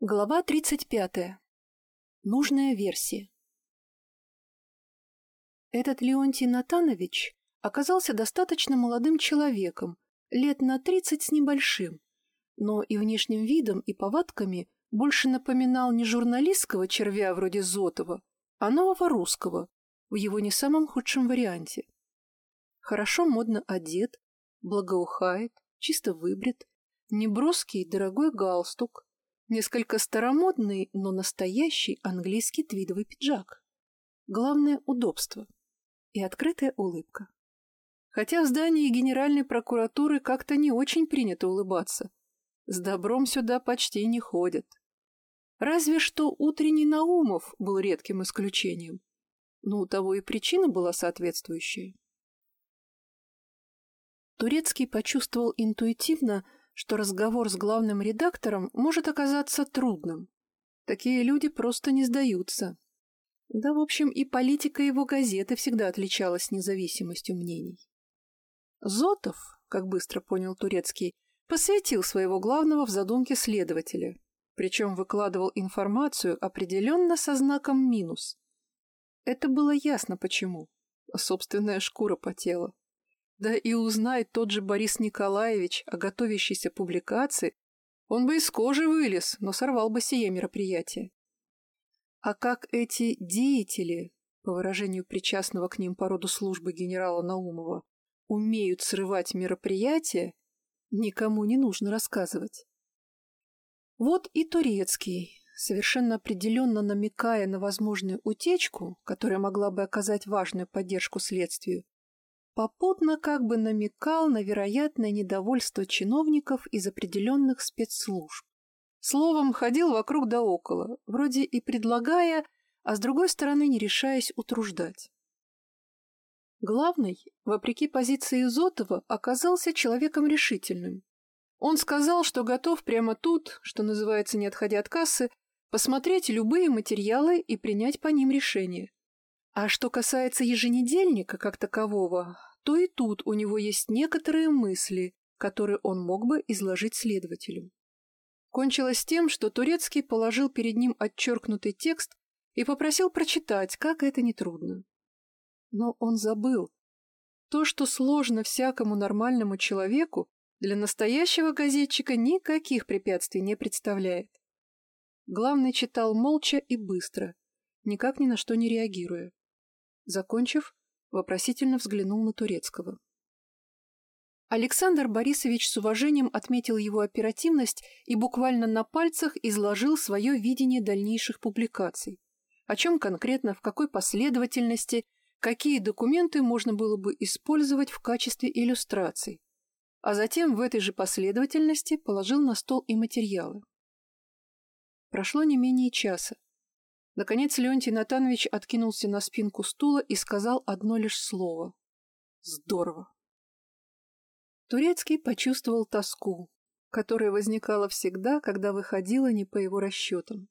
Глава 35. Нужная версия. Этот Леонтий Натанович оказался достаточно молодым человеком, лет на 30 с небольшим, но и внешним видом, и повадками больше напоминал не журналистского червя вроде Зотова, а нового русского в его не самом худшем варианте. Хорошо модно одет, благоухает, чисто выбрит, неброский дорогой галстук – Несколько старомодный, но настоящий английский твидовый пиджак. Главное – удобство и открытая улыбка. Хотя в здании Генеральной прокуратуры как-то не очень принято улыбаться. С добром сюда почти не ходят. Разве что утренний Наумов был редким исключением. Но у того и причина была соответствующая. Турецкий почувствовал интуитивно, что разговор с главным редактором может оказаться трудным. Такие люди просто не сдаются. Да, в общем, и политика его газеты всегда отличалась независимостью мнений. Зотов, как быстро понял Турецкий, посвятил своего главного в задумке следователя, причем выкладывал информацию определенно со знаком минус. Это было ясно почему. Собственная шкура потела. Да и узнает тот же Борис Николаевич о готовящейся публикации, он бы из кожи вылез, но сорвал бы сие мероприятие. А как эти деятели, по выражению причастного к ним по роду службы генерала Наумова, умеют срывать мероприятия, никому не нужно рассказывать. Вот и Турецкий, совершенно определенно намекая на возможную утечку, которая могла бы оказать важную поддержку следствию, попутно как бы намекал на вероятное недовольство чиновников из определенных спецслужб. Словом, ходил вокруг да около, вроде и предлагая, а с другой стороны не решаясь утруждать. Главный, вопреки позиции Изотова, оказался человеком решительным. Он сказал, что готов прямо тут, что называется, не отходя от кассы, посмотреть любые материалы и принять по ним решение. А что касается еженедельника как такового, то и тут у него есть некоторые мысли, которые он мог бы изложить следователю. Кончилось тем, что Турецкий положил перед ним отчеркнутый текст и попросил прочитать, как это нетрудно. Но он забыл. То, что сложно всякому нормальному человеку, для настоящего газетчика никаких препятствий не представляет. Главный читал молча и быстро, никак ни на что не реагируя. Закончив, вопросительно взглянул на Турецкого. Александр Борисович с уважением отметил его оперативность и буквально на пальцах изложил свое видение дальнейших публикаций. О чем конкретно, в какой последовательности, какие документы можно было бы использовать в качестве иллюстраций. А затем в этой же последовательности положил на стол и материалы. Прошло не менее часа. Наконец Леонтий Натанович откинулся на спинку стула и сказал одно лишь слово. Здорово. Турецкий почувствовал тоску, которая возникала всегда, когда выходила не по его расчетам.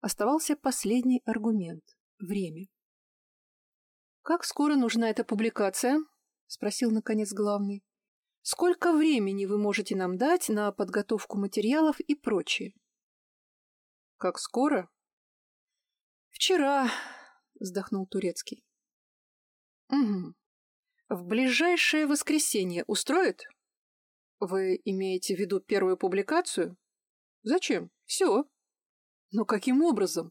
Оставался последний аргумент – время. «Как скоро нужна эта публикация?» – спросил, наконец, главный. «Сколько времени вы можете нам дать на подготовку материалов и прочее?» «Как скоро?» «Вчера», — вздохнул Турецкий. «Угу. В ближайшее воскресенье устроит?» «Вы имеете в виду первую публикацию?» «Зачем? Все». «Но каким образом?»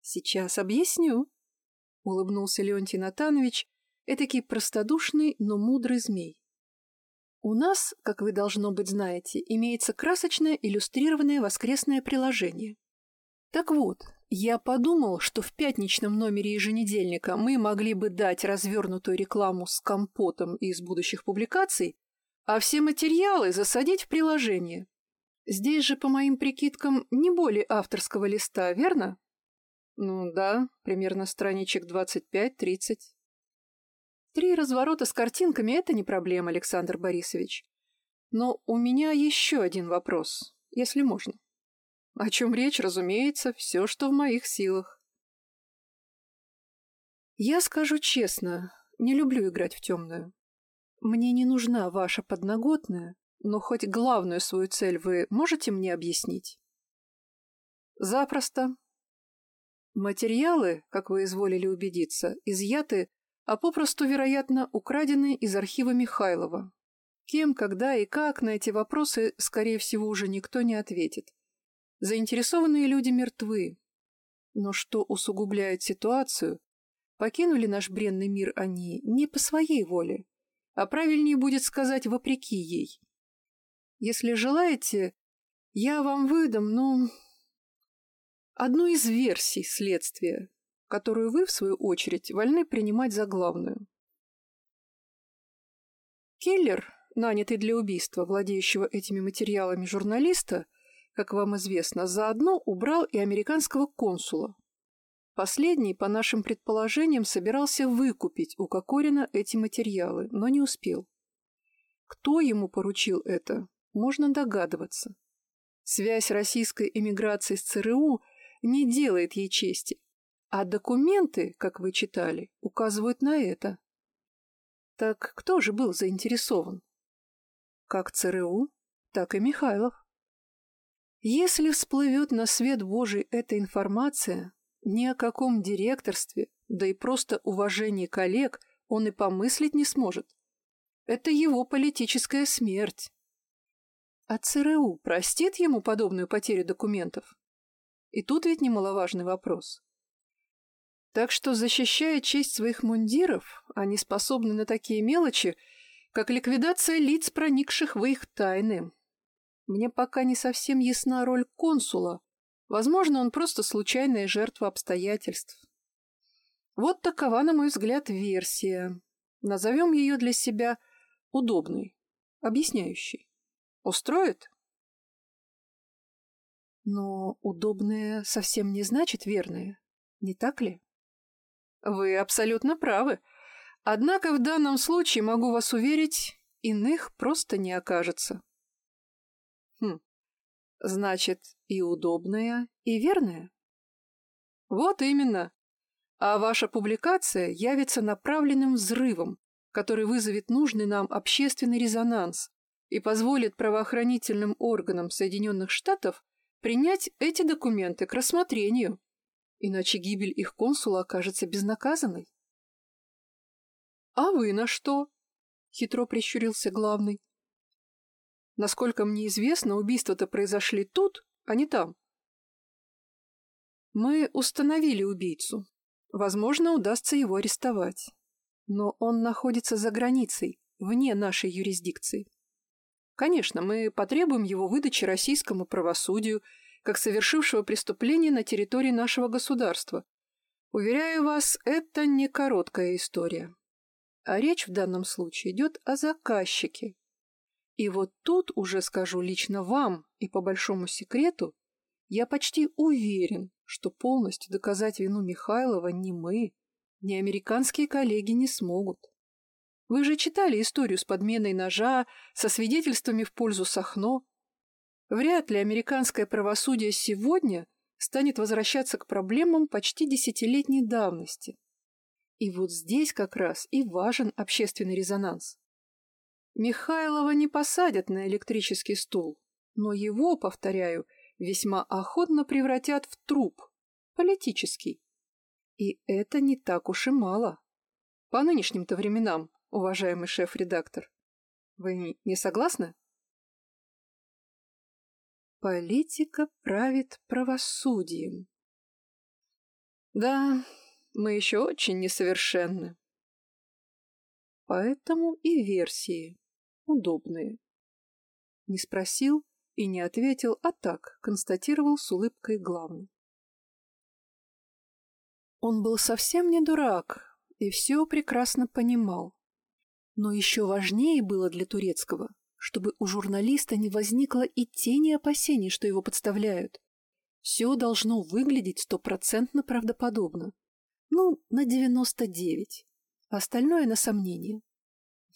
«Сейчас объясню», — улыбнулся Леонтий Натанович, этакий простодушный, но мудрый змей. У нас, как вы, должно быть, знаете, имеется красочное иллюстрированное воскресное приложение. Так вот, я подумал, что в пятничном номере еженедельника мы могли бы дать развернутую рекламу с компотом из будущих публикаций, а все материалы засадить в приложение. Здесь же, по моим прикидкам, не более авторского листа, верно? Ну да, примерно страничек 25-30. Три разворота с картинками – это не проблема, Александр Борисович. Но у меня еще один вопрос, если можно. О чем речь, разумеется, все, что в моих силах. Я скажу честно, не люблю играть в темную. Мне не нужна ваша подноготная, но хоть главную свою цель вы можете мне объяснить? Запросто. Материалы, как вы изволили убедиться, изъяты, а попросту, вероятно, украдены из архива Михайлова. Кем, когда и как на эти вопросы, скорее всего, уже никто не ответит. Заинтересованные люди мертвы. Но что усугубляет ситуацию, покинули наш бренный мир они не по своей воле, а правильнее будет сказать вопреки ей. Если желаете, я вам выдам, ну, одну из версий следствия, которую вы, в свою очередь, вольны принимать за главную. Киллер, нанятый для убийства владеющего этими материалами журналиста, как вам известно, заодно убрал и американского консула. Последний, по нашим предположениям, собирался выкупить у Кокорина эти материалы, но не успел. Кто ему поручил это, можно догадываться. Связь российской эмиграции с ЦРУ не делает ей чести, а документы, как вы читали, указывают на это. Так кто же был заинтересован? Как ЦРУ, так и Михайлов. Если всплывет на свет Божий эта информация, ни о каком директорстве, да и просто уважении коллег он и помыслить не сможет. Это его политическая смерть. А ЦРУ простит ему подобную потерю документов? И тут ведь немаловажный вопрос. Так что, защищая честь своих мундиров, они способны на такие мелочи, как ликвидация лиц, проникших в их тайны. Мне пока не совсем ясна роль консула. Возможно, он просто случайная жертва обстоятельств. Вот такова, на мой взгляд, версия. Назовем ее для себя удобной, объясняющей. Устроит? Но удобное совсем не значит верное, не так ли? Вы абсолютно правы. Однако в данном случае, могу вас уверить, иных просто не окажется. Значит, и удобное, и верное? Вот именно. А ваша публикация явится направленным взрывом, который вызовет нужный нам общественный резонанс, и позволит правоохранительным органам Соединенных Штатов принять эти документы к рассмотрению, иначе гибель их консула окажется безнаказанной. «А вы на что?» — хитро прищурился главный. «Насколько мне известно, убийства-то произошли тут, а не там». «Мы установили убийцу. Возможно, удастся его арестовать. Но он находится за границей, вне нашей юрисдикции. Конечно, мы потребуем его выдачи российскому правосудию, как совершившего преступление на территории нашего государства. Уверяю вас, это не короткая история. А речь в данном случае идет о заказчике. И вот тут уже скажу лично вам и по большому секрету, я почти уверен, что полностью доказать вину Михайлова ни мы, ни американские коллеги не смогут. Вы же читали историю с подменой ножа, со свидетельствами в пользу Сахно. Вряд ли американское правосудие сегодня станет возвращаться к проблемам почти десятилетней давности. И вот здесь как раз и важен общественный резонанс. Михайлова не посадят на электрический стул, но его, повторяю, весьма охотно превратят в труп, политический. И это не так уж и мало. По нынешним-то временам уважаемый шеф-редактор. Вы не согласны? Политика правит правосудием. Да, мы еще очень несовершенны. Поэтому и версии удобные. Не спросил и не ответил, а так констатировал с улыбкой главный. Он был совсем не дурак и все прекрасно понимал. Но еще важнее было для Турецкого, чтобы у журналиста не возникло и тени опасений, что его подставляют. Все должно выглядеть стопроцентно правдоподобно. Ну, на 99. Остальное на сомнение.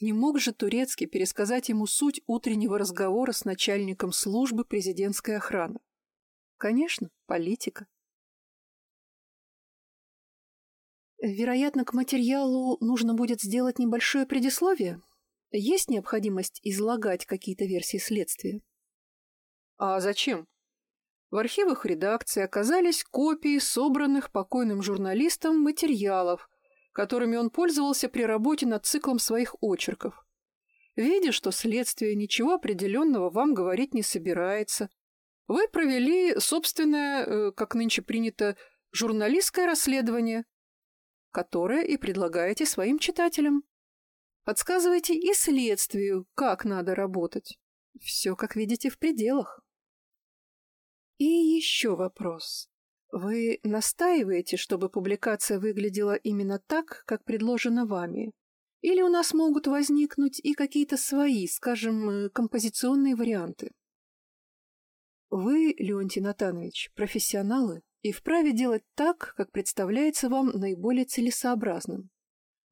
Не мог же Турецкий пересказать ему суть утреннего разговора с начальником службы президентской охраны. Конечно, политика. Вероятно, к материалу нужно будет сделать небольшое предисловие. Есть необходимость излагать какие-то версии следствия? А зачем? В архивах редакции оказались копии собранных покойным журналистом материалов, которыми он пользовался при работе над циклом своих очерков. Видя, что следствие ничего определенного вам говорить не собирается, вы провели собственное, э, как нынче принято, журналистское расследование, которое и предлагаете своим читателям. Подсказывайте и следствию, как надо работать. Все, как видите, в пределах. И еще вопрос. Вы настаиваете, чтобы публикация выглядела именно так, как предложено вами? Или у нас могут возникнуть и какие-то свои, скажем, э, композиционные варианты? Вы, Леонтий Натанович, профессионалы и вправе делать так, как представляется вам наиболее целесообразным.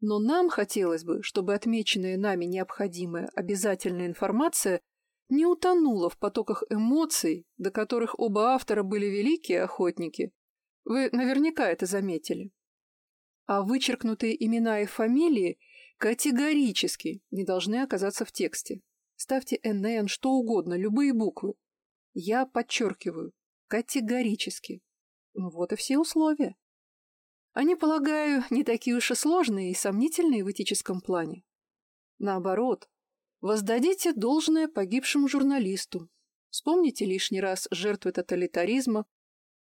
Но нам хотелось бы, чтобы отмеченная нами необходимая обязательная информация не утонула в потоках эмоций, до которых оба автора были великие охотники. Вы наверняка это заметили. А вычеркнутые имена и фамилии категорически не должны оказаться в тексте. Ставьте НН, что угодно, любые буквы. Я подчеркиваю, категорически. Ну вот и все условия. Они, полагаю, не такие уж и сложные и сомнительные в этическом плане. Наоборот, Воздадите должное погибшему журналисту. Вспомните лишний раз жертвы тоталитаризма,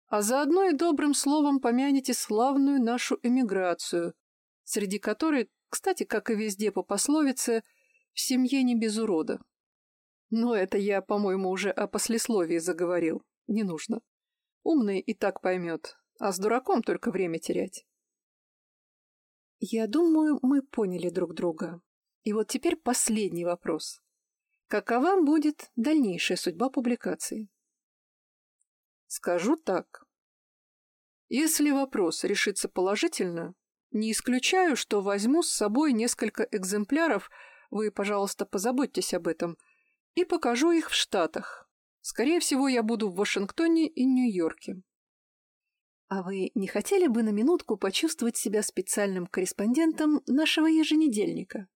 а заодно и добрым словом помяните славную нашу эмиграцию, среди которой, кстати, как и везде по пословице, в семье не без урода. Но это я, по-моему, уже о послесловии заговорил. Не нужно. Умный и так поймет, а с дураком только время терять. Я думаю, мы поняли друг друга. И вот теперь последний вопрос. Какова будет дальнейшая судьба публикации? Скажу так. Если вопрос решится положительно, не исключаю, что возьму с собой несколько экземпляров, вы, пожалуйста, позаботьтесь об этом, и покажу их в Штатах. Скорее всего, я буду в Вашингтоне и Нью-Йорке. А вы не хотели бы на минутку почувствовать себя специальным корреспондентом нашего еженедельника?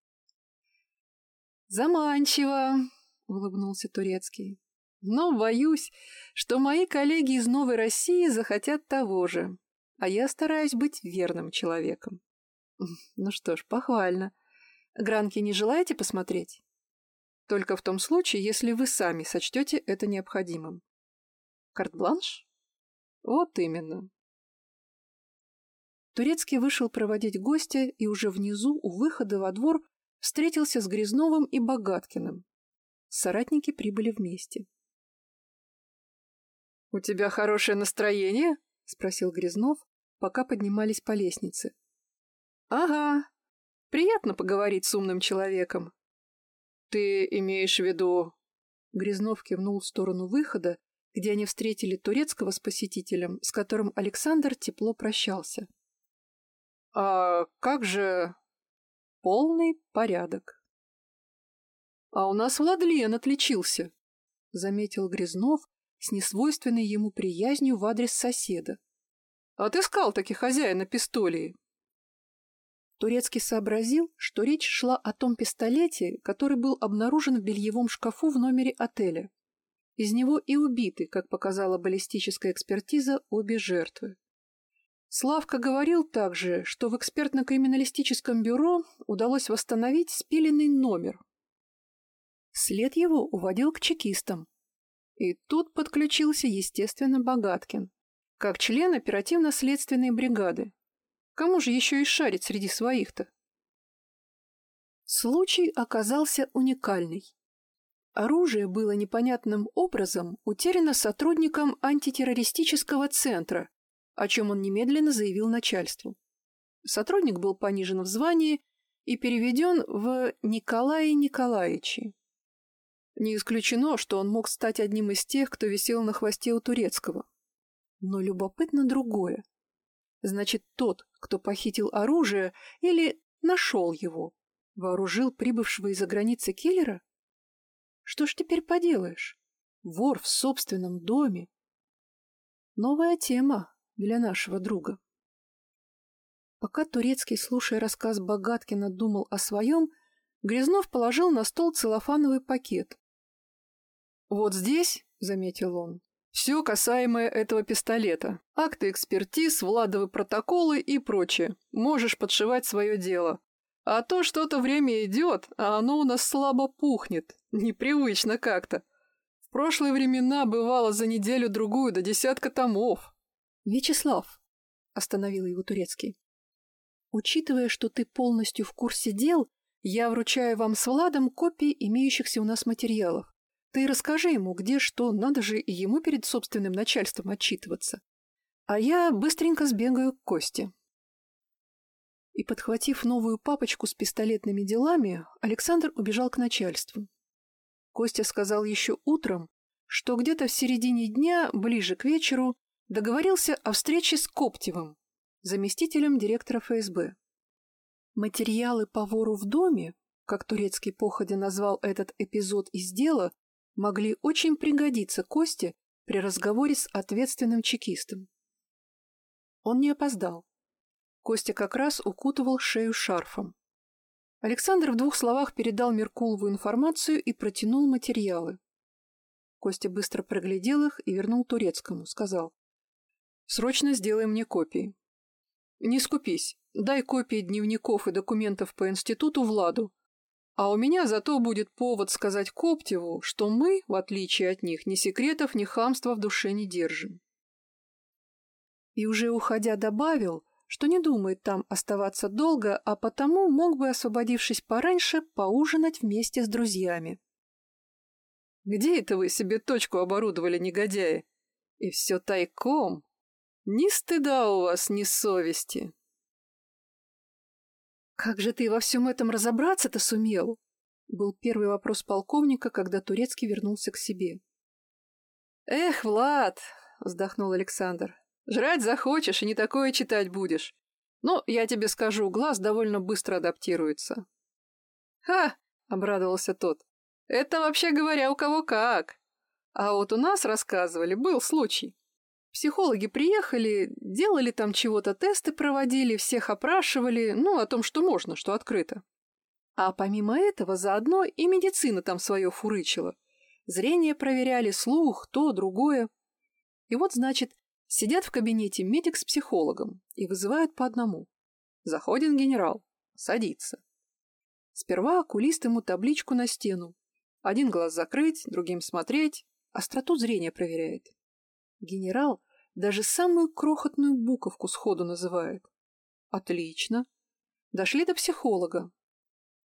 «Заманчиво», — улыбнулся Турецкий. «Но боюсь, что мои коллеги из Новой России захотят того же, а я стараюсь быть верным человеком». «Ну что ж, похвально. Гранки не желаете посмотреть?» «Только в том случае, если вы сами сочтете это необходимым». «Карт-бланш?» «Вот именно». Турецкий вышел проводить гостя, и уже внизу, у выхода во двор, встретился с Грязновым и Богаткиным. Соратники прибыли вместе. «У тебя хорошее настроение?» — спросил Грязнов, пока поднимались по лестнице. «Ага. Приятно поговорить с умным человеком». «Ты имеешь в виду...» Грязнов кивнул в сторону выхода, где они встретили турецкого с посетителем, с которым Александр тепло прощался. «А как же Полный порядок. «А у нас Владлен отличился», — заметил Грязнов с несвойственной ему приязнью в адрес соседа. «Отыскал таки хозяина пистолии». Турецкий сообразил, что речь шла о том пистолете, который был обнаружен в бельевом шкафу в номере отеля. Из него и убиты, как показала баллистическая экспертиза, обе жертвы. Славка говорил также, что в экспертно-криминалистическом бюро удалось восстановить спиленный номер. След его уводил к чекистам. И тут подключился, естественно, Богаткин, как член оперативно-следственной бригады. Кому же еще и шарить среди своих-то? Случай оказался уникальный. Оружие было непонятным образом утеряно сотрудникам антитеррористического центра, о чем он немедленно заявил начальству. Сотрудник был понижен в звании и переведен в Николая Николаевича. Не исключено, что он мог стать одним из тех, кто висел на хвосте у турецкого. Но любопытно другое. Значит, тот, кто похитил оружие или нашел его, вооружил прибывшего из-за границы киллера? Что ж теперь поделаешь? Вор в собственном доме. Новая тема, для нашего друга. Пока Турецкий, слушая рассказ Богаткина, думал о своем, Грязнов положил на стол целлофановый пакет. «Вот здесь», — заметил он, Все касаемое этого пистолета. Акты экспертиз, Владовы протоколы и прочее. Можешь подшивать свое дело. А то что-то время идет, а оно у нас слабо пухнет. Непривычно как-то. В прошлые времена бывало за неделю-другую до десятка томов. Вячеслав, остановил его Турецкий. Учитывая, что ты полностью в курсе дел, я вручаю вам с Владом копии имеющихся у нас материалов. Ты расскажи ему, где что, надо же и ему перед собственным начальством отчитываться. А я быстренько сбегаю к Косте. И, подхватив новую папочку с пистолетными делами, Александр убежал к начальству. Костя сказал еще утром, что где-то в середине дня, ближе к вечеру, договорился о встрече с Коптевым, заместителем директора ФСБ. Материалы по вору в доме, как турецкий походе назвал этот эпизод из дела, могли очень пригодиться Косте при разговоре с ответственным чекистом. Он не опоздал. Костя как раз укутывал шею шарфом. Александр в двух словах передал Меркулову информацию и протянул материалы. Костя быстро проглядел их и вернул турецкому, сказал. «Срочно сделай мне копии. Не скупись, дай копии дневников и документов по институту Владу, а у меня зато будет повод сказать Коптеву, что мы, в отличие от них, ни секретов, ни хамства в душе не держим. И уже уходя добавил, что не думает там оставаться долго, а потому мог бы, освободившись пораньше, поужинать вместе с друзьями. «Где это вы себе точку оборудовали, негодяи? И все тайком? Ни стыда у вас, ни совести!» «Как же ты во всем этом разобраться-то сумел?» Был первый вопрос полковника, когда Турецкий вернулся к себе. «Эх, Влад!» — вздохнул Александр. «Жрать захочешь и не такое читать будешь. Но я тебе скажу, глаз довольно быстро адаптируется». «Ха!» — обрадовался тот. «Это вообще говоря у кого как. А вот у нас, рассказывали, был случай. Психологи приехали, делали там чего-то, тесты проводили, всех опрашивали, ну, о том, что можно, что открыто. А помимо этого, заодно и медицина там свое фурычила. Зрение проверяли, слух, то, другое. И вот, значит, сидят в кабинете медик с психологом и вызывают по одному. Заходит генерал, садится. Сперва окулист ему табличку на стену. Один глаз закрыть, другим смотреть, остроту зрения проверяет. Генерал даже самую крохотную буковку сходу называет. Отлично. Дошли до психолога.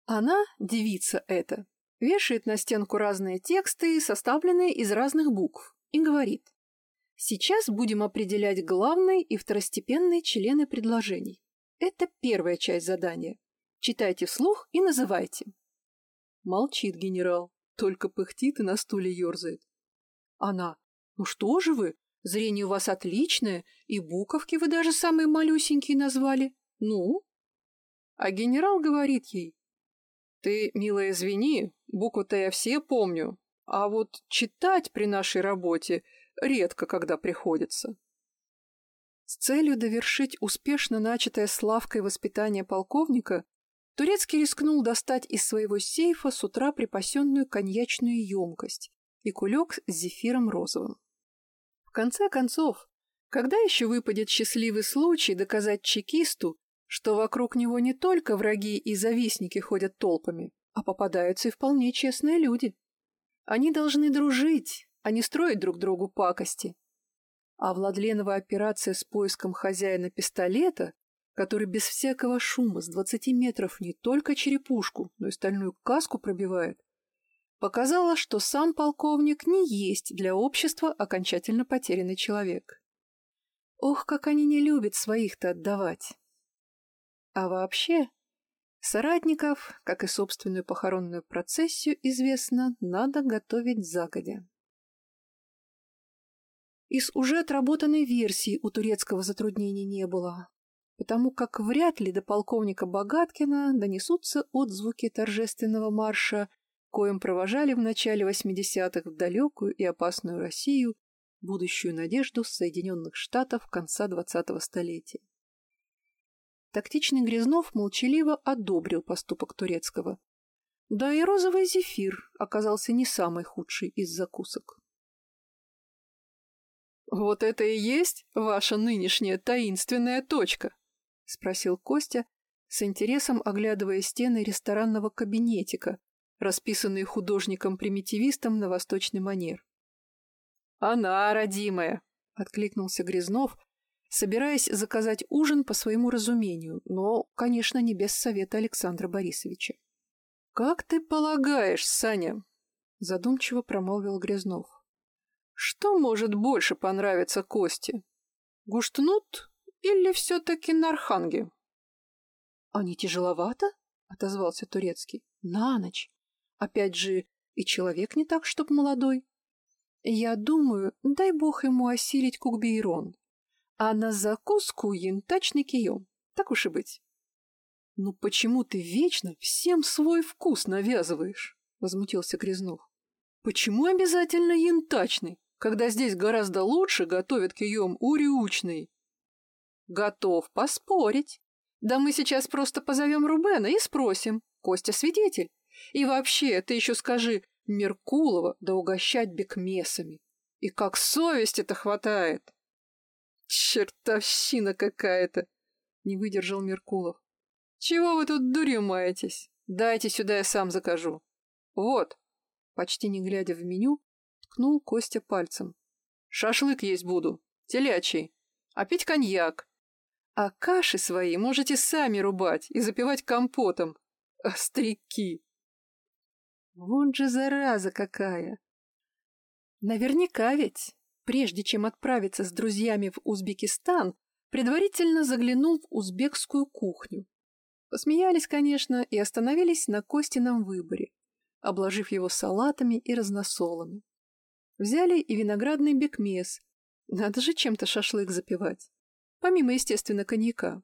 Она, девица эта, вешает на стенку разные тексты, составленные из разных букв, и говорит. Сейчас будем определять главные и второстепенные члены предложений. Это первая часть задания. Читайте вслух и называйте. Молчит генерал, только пыхтит и на стуле ерзает. Она. Ну что же вы, Зрение у вас отличное, и буковки вы даже самые малюсенькие назвали. Ну? А генерал говорит ей. Ты, милая, извини, буквы-то я все помню, а вот читать при нашей работе редко когда приходится. С целью довершить успешно начатое Славкой воспитание полковника, Турецкий рискнул достать из своего сейфа с утра припасенную коньячную емкость и кулек с зефиром розовым. Конце концов, когда еще выпадет счастливый случай доказать чекисту, что вокруг него не только враги и завистники ходят толпами, а попадаются и вполне честные люди? Они должны дружить, а не строить друг другу пакости. А Владленова операция с поиском хозяина пистолета, который без всякого шума с двадцати метров не только черепушку, но и стальную каску пробивает, показала, что сам полковник не есть для общества окончательно потерянный человек. Ох, как они не любят своих-то отдавать. А вообще, соратников, как и собственную похоронную процессию, известно, надо готовить загодя. Из уже отработанной версии у турецкого затруднений не было, потому как вряд ли до полковника Богаткина донесутся отзвуки торжественного марша коим провожали в начале 80-х в далекую и опасную Россию будущую надежду Соединенных Штатов конца 20-го столетия. Тактичный Грязнов молчаливо одобрил поступок турецкого. Да и розовый зефир оказался не самый худший из закусок. «Вот это и есть ваша нынешняя таинственная точка?» — спросил Костя, с интересом оглядывая стены ресторанного кабинетика, расписанные художником-примитивистом на восточный манер. «Она, родимая!» — откликнулся Грязнов, собираясь заказать ужин по своему разумению, но, конечно, не без совета Александра Борисовича. «Как ты полагаешь, Саня?» — задумчиво промолвил Грязнов. «Что может больше понравиться Косте? Гуштнут или все-таки Нарханги?» «А не тяжеловато?» — отозвался Турецкий. «На ночь. Опять же, и человек не так, чтоб молодой. Я думаю, дай бог ему осилить кукбейрон. А на закуску янтачный кием. Так уж и быть». «Ну почему ты вечно всем свой вкус навязываешь?» — возмутился Грязнов. «Почему обязательно янтачный, когда здесь гораздо лучше готовят кием урючный?» «Готов поспорить. Да мы сейчас просто позовем Рубена и спросим. Костя свидетель. И вообще, ты еще скажи, Меркулова да угощать бекмесами. И как совесть это хватает. Чертовщина какая-то, не выдержал Меркулов. Чего вы тут дурью маетесь? Дайте сюда, я сам закажу. Вот, почти не глядя в меню, ткнул Костя пальцем. Шашлык есть буду, телячий. А пить коньяк. А каши свои можете сами рубать и запивать компотом. Остряки! Вот же зараза какая! Наверняка ведь, прежде чем отправиться с друзьями в Узбекистан, предварительно заглянул в узбекскую кухню. Посмеялись, конечно, и остановились на Костином выборе, обложив его салатами и разносолами. Взяли и виноградный бекмес. Надо же чем-то шашлык запивать помимо, естественно, коньяка.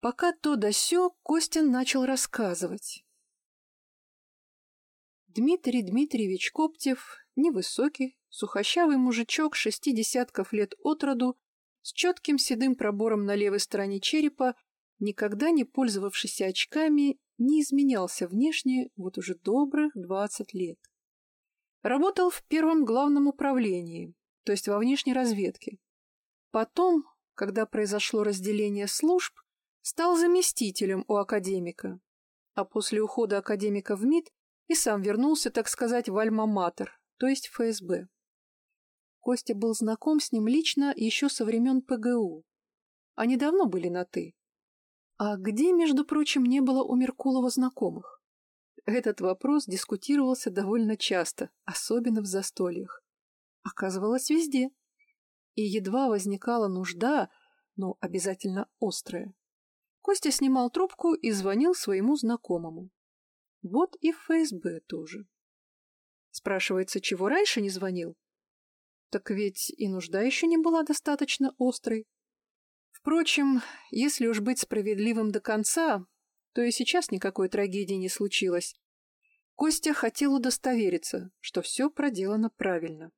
Пока то да сё, Костин начал рассказывать. Дмитрий Дмитриевич Коптев, невысокий, сухощавый мужичок шести десятков лет от роду, с четким седым пробором на левой стороне черепа, никогда не пользовавшийся очками, не изменялся внешне вот уже добрых двадцать лет. Работал в первом главном управлении, то есть во внешней разведке. Потом, когда произошло разделение служб, стал заместителем у академика. А после ухода академика в МИД и сам вернулся, так сказать, в Альма-Матер, то есть ФСБ. Костя был знаком с ним лично еще со времен ПГУ. Они давно были на «ты». А где, между прочим, не было у Меркулова знакомых? Этот вопрос дискутировался довольно часто, особенно в застольях. Оказывалось, везде и едва возникала нужда, но обязательно острая. Костя снимал трубку и звонил своему знакомому. Вот и в ФСБ тоже. Спрашивается, чего раньше не звонил? Так ведь и нужда еще не была достаточно острой. Впрочем, если уж быть справедливым до конца, то и сейчас никакой трагедии не случилось. Костя хотел удостовериться, что все проделано правильно.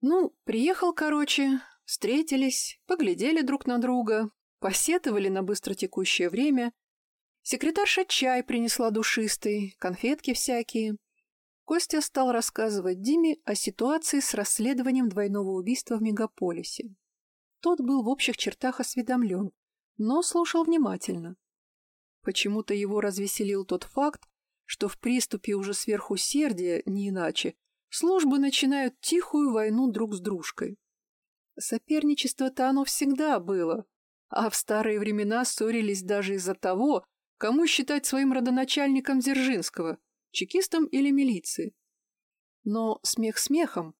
Ну, приехал, короче, встретились, поглядели друг на друга, посетовали на быстротекущее время. Секретарша чай принесла душистый, конфетки всякие. Костя стал рассказывать Диме о ситуации с расследованием двойного убийства в мегаполисе. Тот был в общих чертах осведомлен, но слушал внимательно. Почему-то его развеселил тот факт, что в приступе уже сверхусердия, не иначе, службы начинают тихую войну друг с дружкой. Соперничество-то оно всегда было, а в старые времена ссорились даже из-за того, кому считать своим родоначальником Дзержинского, чекистом или милиции. Но смех смехом,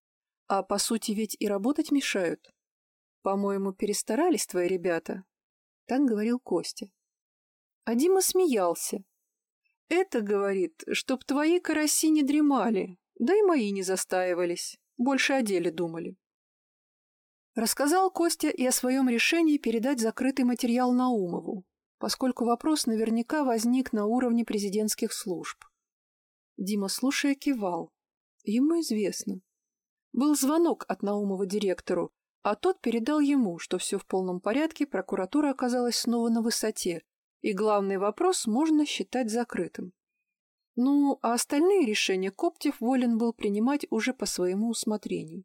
а по сути ведь и работать мешают. По-моему, перестарались твои ребята, так говорил Костя. А Дима смеялся. Это, говорит, чтоб твои караси не дремали, да и мои не застаивались, больше о деле думали. Рассказал Костя и о своем решении передать закрытый материал Наумову, поскольку вопрос наверняка возник на уровне президентских служб. Дима, слушая, кивал. Ему известно. Был звонок от Наумова директору, а тот передал ему, что все в полном порядке, прокуратура оказалась снова на высоте, и главный вопрос можно считать закрытым. Ну, а остальные решения Коптев волен был принимать уже по своему усмотрению.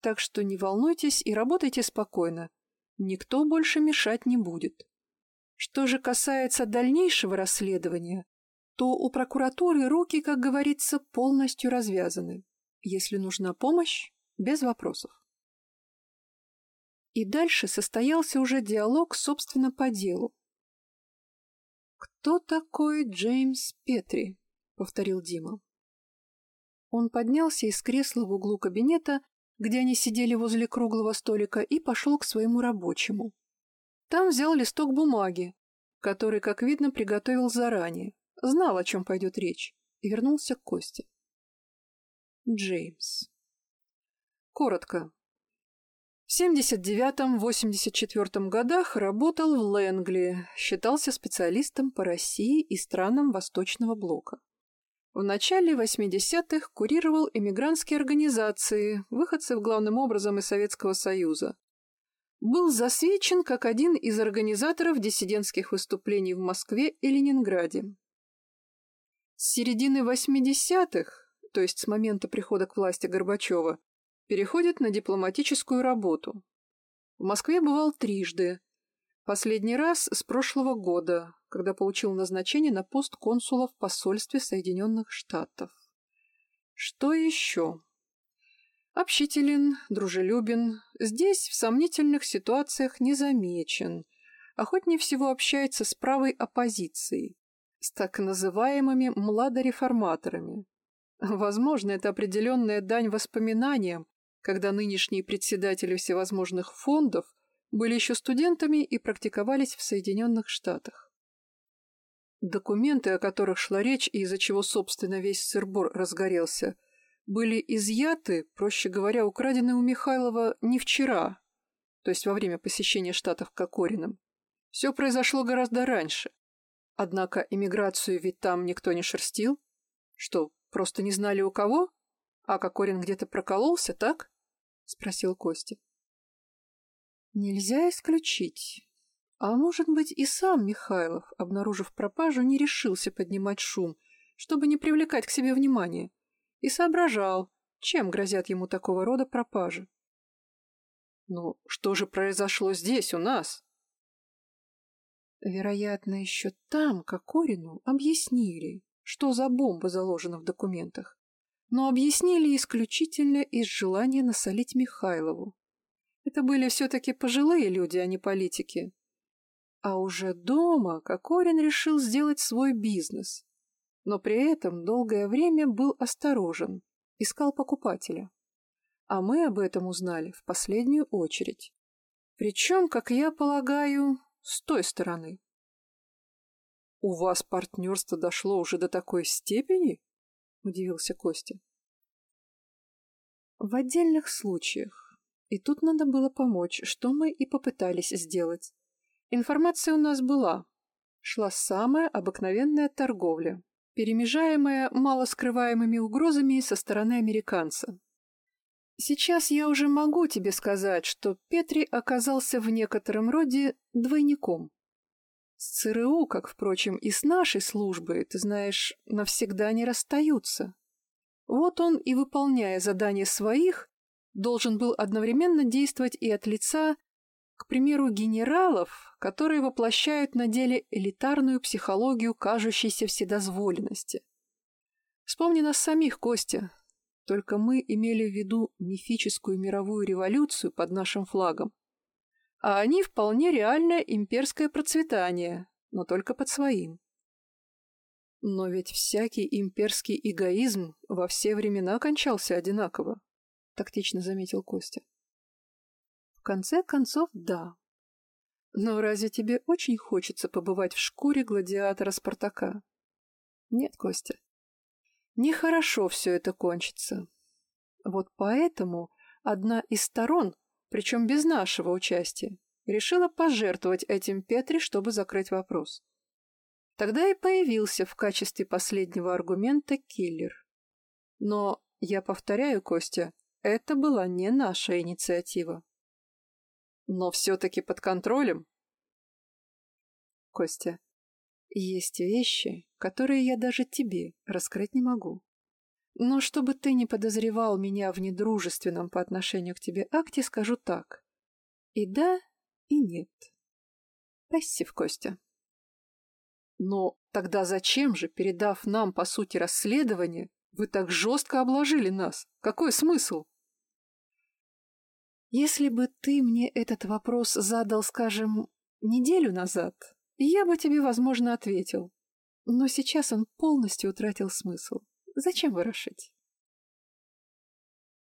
так что не волнуйтесь и работайте спокойно. Никто больше мешать не будет. Что же касается дальнейшего расследования, то у прокуратуры руки, как говорится, полностью развязаны. Если нужна помощь, без вопросов. И дальше состоялся уже диалог, собственно, по делу. «Кто такой Джеймс Петри?» — повторил Дима. Он поднялся из кресла в углу кабинета, где они сидели возле круглого столика, и пошел к своему рабочему. Там взял листок бумаги, который, как видно, приготовил заранее, знал, о чем пойдет речь, и вернулся к Косте. Джеймс. Коротко. В 79-84 годах работал в Лэнгли, считался специалистом по России и странам Восточного блока. В начале 80-х курировал эмигрантские организации, выходцев главным образом из Советского Союза. Был засвечен как один из организаторов диссидентских выступлений в Москве и Ленинграде. С середины 80-х, то есть с момента прихода к власти Горбачева, переходит на дипломатическую работу. В Москве бывал трижды. Последний раз с прошлого года, когда получил назначение на пост консула в посольстве Соединенных Штатов. Что еще? Общителен, дружелюбен, здесь в сомнительных ситуациях не замечен, охотнее всего общается с правой оппозицией, с так называемыми младореформаторами. Возможно, это определенная дань воспоминаниям, когда нынешние председатели всевозможных фондов были еще студентами и практиковались в Соединенных Штатах. Документы, о которых шла речь и из-за чего, собственно, весь сырбор разгорелся, были изъяты, проще говоря, украдены у Михайлова не вчера, то есть во время посещения Штатов Кокориным. Все произошло гораздо раньше. Однако эмиграцию ведь там никто не шерстил. Что, просто не знали у кого? А Кокорин где-то прокололся, так? — спросил Костя. «Нельзя исключить. А может быть, и сам Михайлов, обнаружив пропажу, не решился поднимать шум, чтобы не привлекать к себе внимания, и соображал, чем грозят ему такого рода пропажи. «Ну, что же произошло здесь, у нас?» Вероятно, еще там Кокорину объяснили, что за бомба заложена в документах но объяснили исключительно из желания насолить Михайлову. Это были все-таки пожилые люди, а не политики. А уже дома Кокорин решил сделать свой бизнес, но при этом долгое время был осторожен, искал покупателя. А мы об этом узнали в последнюю очередь. Причем, как я полагаю, с той стороны. «У вас партнерство дошло уже до такой степени?» удивился Костя. В отдельных случаях. И тут надо было помочь, что мы и попытались сделать. Информация у нас была. Шла самая обыкновенная торговля, перемежаемая малоскрываемыми угрозами со стороны американца. Сейчас я уже могу тебе сказать, что Петри оказался в некотором роде двойником. С ЦРУ, как, впрочем, и с нашей службой, ты знаешь, навсегда не расстаются. Вот он и, выполняя задания своих, должен был одновременно действовать и от лица, к примеру, генералов, которые воплощают на деле элитарную психологию кажущейся вседозволенности. Вспомни нас самих, Костя. Только мы имели в виду мифическую мировую революцию под нашим флагом, а они вполне реальное имперское процветание, но только под своим. Но ведь всякий имперский эгоизм во все времена кончался одинаково, тактично заметил Костя. Конце концов, да. Но разве тебе очень хочется побывать в шкуре гладиатора Спартака? Нет, Костя. Нехорошо все это кончится. Вот поэтому одна из сторон причем без нашего участия, решила пожертвовать этим Петре, чтобы закрыть вопрос. Тогда и появился в качестве последнего аргумента киллер. Но, я повторяю, Костя, это была не наша инициатива. Но все-таки под контролем. Костя, есть вещи, которые я даже тебе раскрыть не могу. Но чтобы ты не подозревал меня в недружественном по отношению к тебе акте, скажу так. И да, и нет. Пассив, Костя. Но тогда зачем же, передав нам, по сути, расследование, вы так жестко обложили нас? Какой смысл? Если бы ты мне этот вопрос задал, скажем, неделю назад, я бы тебе, возможно, ответил. Но сейчас он полностью утратил смысл. Зачем ворошить?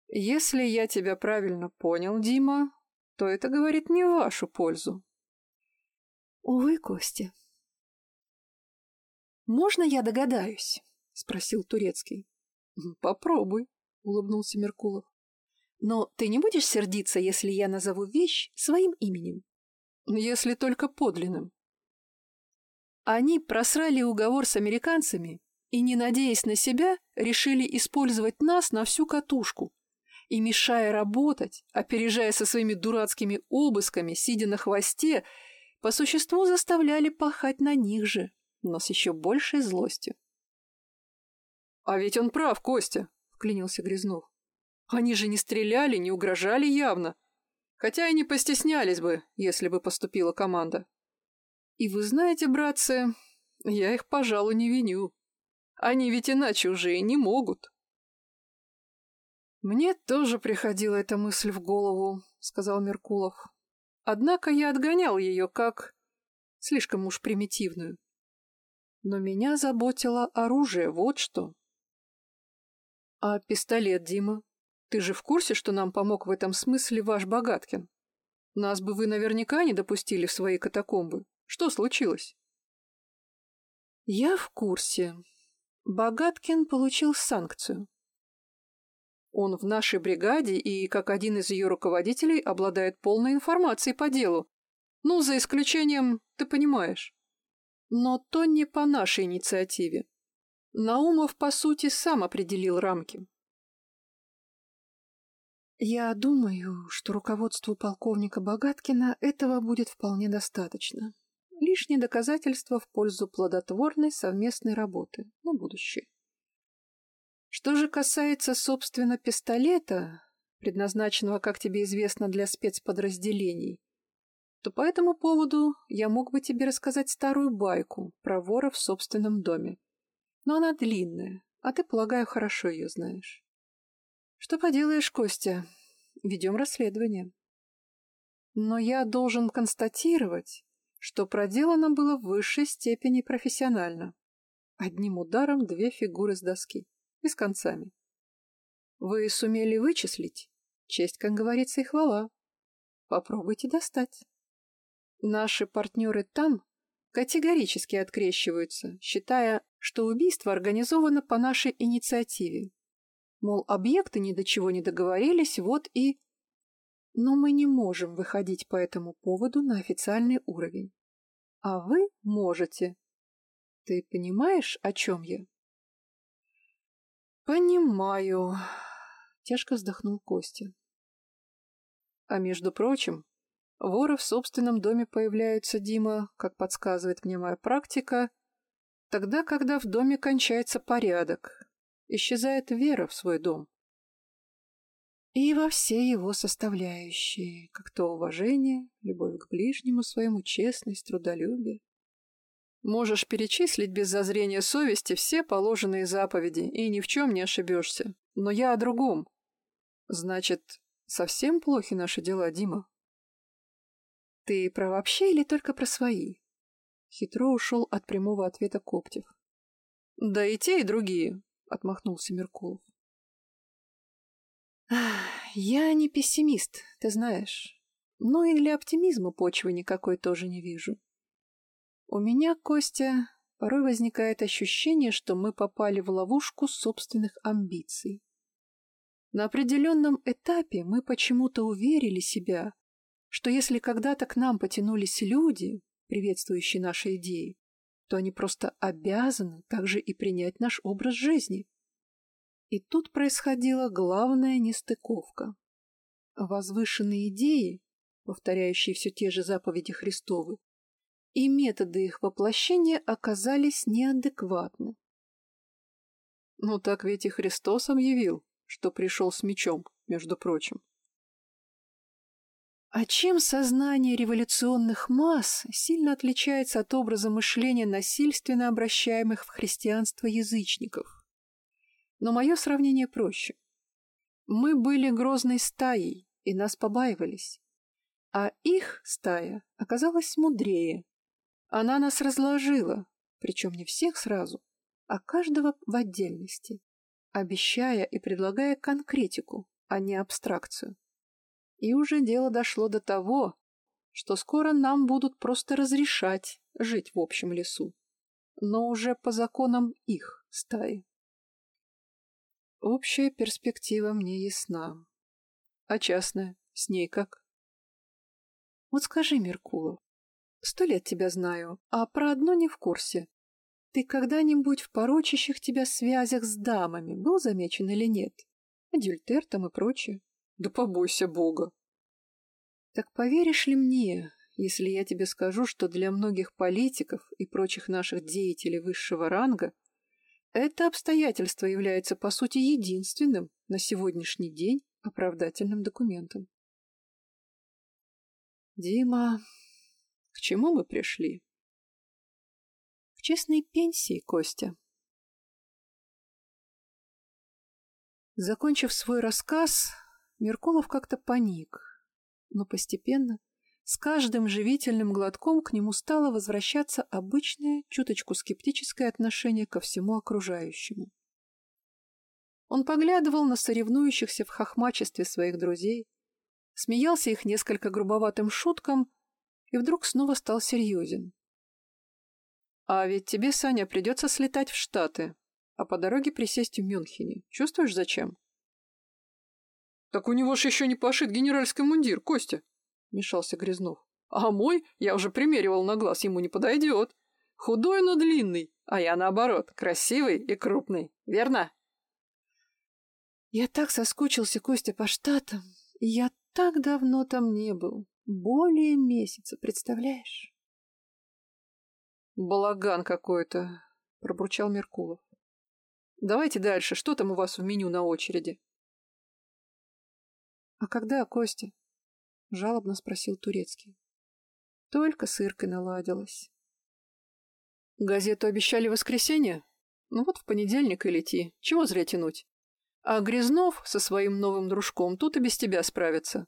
Если я тебя правильно понял, Дима, то это говорит не в вашу пользу. Увы, Костя. Можно я догадаюсь? Спросил Турецкий. Попробуй, улыбнулся Меркулов. Но ты не будешь сердиться, если я назову вещь своим именем? Если только подлинным. Они просрали уговор с американцами и, не надеясь на себя, решили использовать нас на всю катушку. И, мешая работать, опережая со своими дурацкими обысками, сидя на хвосте, по существу заставляли пахать на них же, но с еще большей злостью. «А ведь он прав, Костя!» — вклинился Грязнов. «Они же не стреляли, не угрожали явно, хотя и не постеснялись бы, если бы поступила команда. И вы знаете, братцы, я их, пожалуй, не виню. Они ведь иначе уже и не могут». «Мне тоже приходила эта мысль в голову», — сказал Меркулов. Однако я отгонял ее как слишком уж примитивную. Но меня заботило оружие, вот что. А пистолет, Дима? Ты же в курсе, что нам помог в этом смысле ваш Богаткин? Нас бы вы наверняка не допустили в свои катакомбы. Что случилось? Я в курсе. Богаткин получил санкцию. Он в нашей бригаде и, как один из ее руководителей, обладает полной информацией по делу. Ну, за исключением, ты понимаешь. Но то не по нашей инициативе. Наумов, по сути, сам определил рамки. Я думаю, что руководству полковника Богаткина этого будет вполне достаточно. Лишнее доказательство в пользу плодотворной совместной работы на будущее. Что же касается, собственно, пистолета, предназначенного, как тебе известно, для спецподразделений, то по этому поводу я мог бы тебе рассказать старую байку про вора в собственном доме. Но она длинная, а ты, полагаю, хорошо ее знаешь. Что поделаешь, Костя, ведем расследование. Но я должен констатировать, что проделано было в высшей степени профессионально. Одним ударом две фигуры с доски и с концами. Вы сумели вычислить? Честь, как говорится, и хвала. Попробуйте достать. Наши партнеры там категорически открещиваются, считая, что убийство организовано по нашей инициативе. Мол, объекты ни до чего не договорились, вот и... Но мы не можем выходить по этому поводу на официальный уровень. А вы можете. Ты понимаешь, о чем я? «Понимаю», — тяжко вздохнул Костя. «А между прочим, воры в собственном доме появляются, Дима, как подсказывает мне моя практика, тогда, когда в доме кончается порядок, исчезает вера в свой дом. И во все его составляющие, как то уважение, любовь к ближнему своему, честность, трудолюбие. Можешь перечислить без зазрения совести все положенные заповеди, и ни в чем не ошибешься. Но я о другом. Значит, совсем плохи наши дела, Дима? Ты про вообще или только про свои? Хитро ушел от прямого ответа Коптев. Да и те, и другие, отмахнулся Меркулов. Я не пессимист, ты знаешь. Но и для оптимизма почвы никакой тоже не вижу. У меня, Костя, порой возникает ощущение, что мы попали в ловушку собственных амбиций. На определенном этапе мы почему-то уверили себя, что если когда-то к нам потянулись люди, приветствующие наши идеи, то они просто обязаны также и принять наш образ жизни. И тут происходила главная нестыковка. Возвышенные идеи, повторяющие все те же заповеди Христовы, и методы их воплощения оказались неадекватны. Ну так ведь и Христос объявил, что пришел с мечом, между прочим. А чем сознание революционных масс сильно отличается от образа мышления насильственно обращаемых в христианство язычников? Но мое сравнение проще. Мы были грозной стаей, и нас побаивались. А их стая оказалась мудрее. Она нас разложила, причем не всех сразу, а каждого в отдельности, обещая и предлагая конкретику, а не абстракцию. И уже дело дошло до того, что скоро нам будут просто разрешать жить в общем лесу, но уже по законам их стаи. Общая перспектива мне ясна. А частная? С ней как? Вот скажи, Меркулов, сто лет тебя знаю, а про одно не в курсе. Ты когда-нибудь в порочащих тебя связях с дамами был замечен или нет? Адюльтер там и прочее. Да побойся Бога. Так поверишь ли мне, если я тебе скажу, что для многих политиков и прочих наших деятелей высшего ранга это обстоятельство является, по сути, единственным на сегодняшний день оправдательным документом? Дима, к чему мы пришли? К честной пенсии, Костя. Закончив свой рассказ, Меркулов как-то паник, но постепенно, с каждым живительным глотком к нему стало возвращаться обычное, чуточку скептическое отношение ко всему окружающему. Он поглядывал на соревнующихся в хохмачестве своих друзей, смеялся их несколько грубоватым шуткам и вдруг снова стал серьезен. «А ведь тебе, Саня, придется слетать в Штаты, а по дороге присесть в Мюнхене. Чувствуешь, зачем?» «Так у него ж еще не пошит генеральский мундир, Костя!» — мешался Грязнов. «А мой, я уже примеривал на глаз, ему не подойдет. Худой, но длинный, а я наоборот, красивый и крупный, верно?» «Я так соскучился, Костя, по Штатам. Я так давно там не был. Более месяца, представляешь?» «Балаган какой-то», — пробурчал Меркулов. «Давайте дальше. Что там у вас в меню на очереди?» «А когда, Костя?» — жалобно спросил Турецкий. Только с Иркой наладилась. «Газету обещали в воскресенье? Ну вот в понедельник и лети. Чего зря тянуть? А Грязнов со своим новым дружком тут и без тебя справится.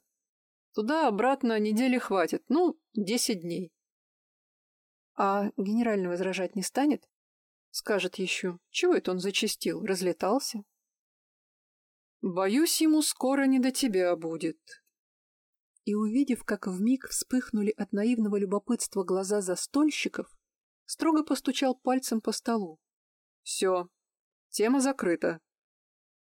Туда-обратно недели хватит, ну, десять дней». «А генеральный возражать не станет?» Скажет еще, чего это он зачистил, разлетался? Боюсь, ему скоро не до тебя будет. И увидев, как вмиг вспыхнули от наивного любопытства глаза застольщиков, строго постучал пальцем по столу. Все, тема закрыта.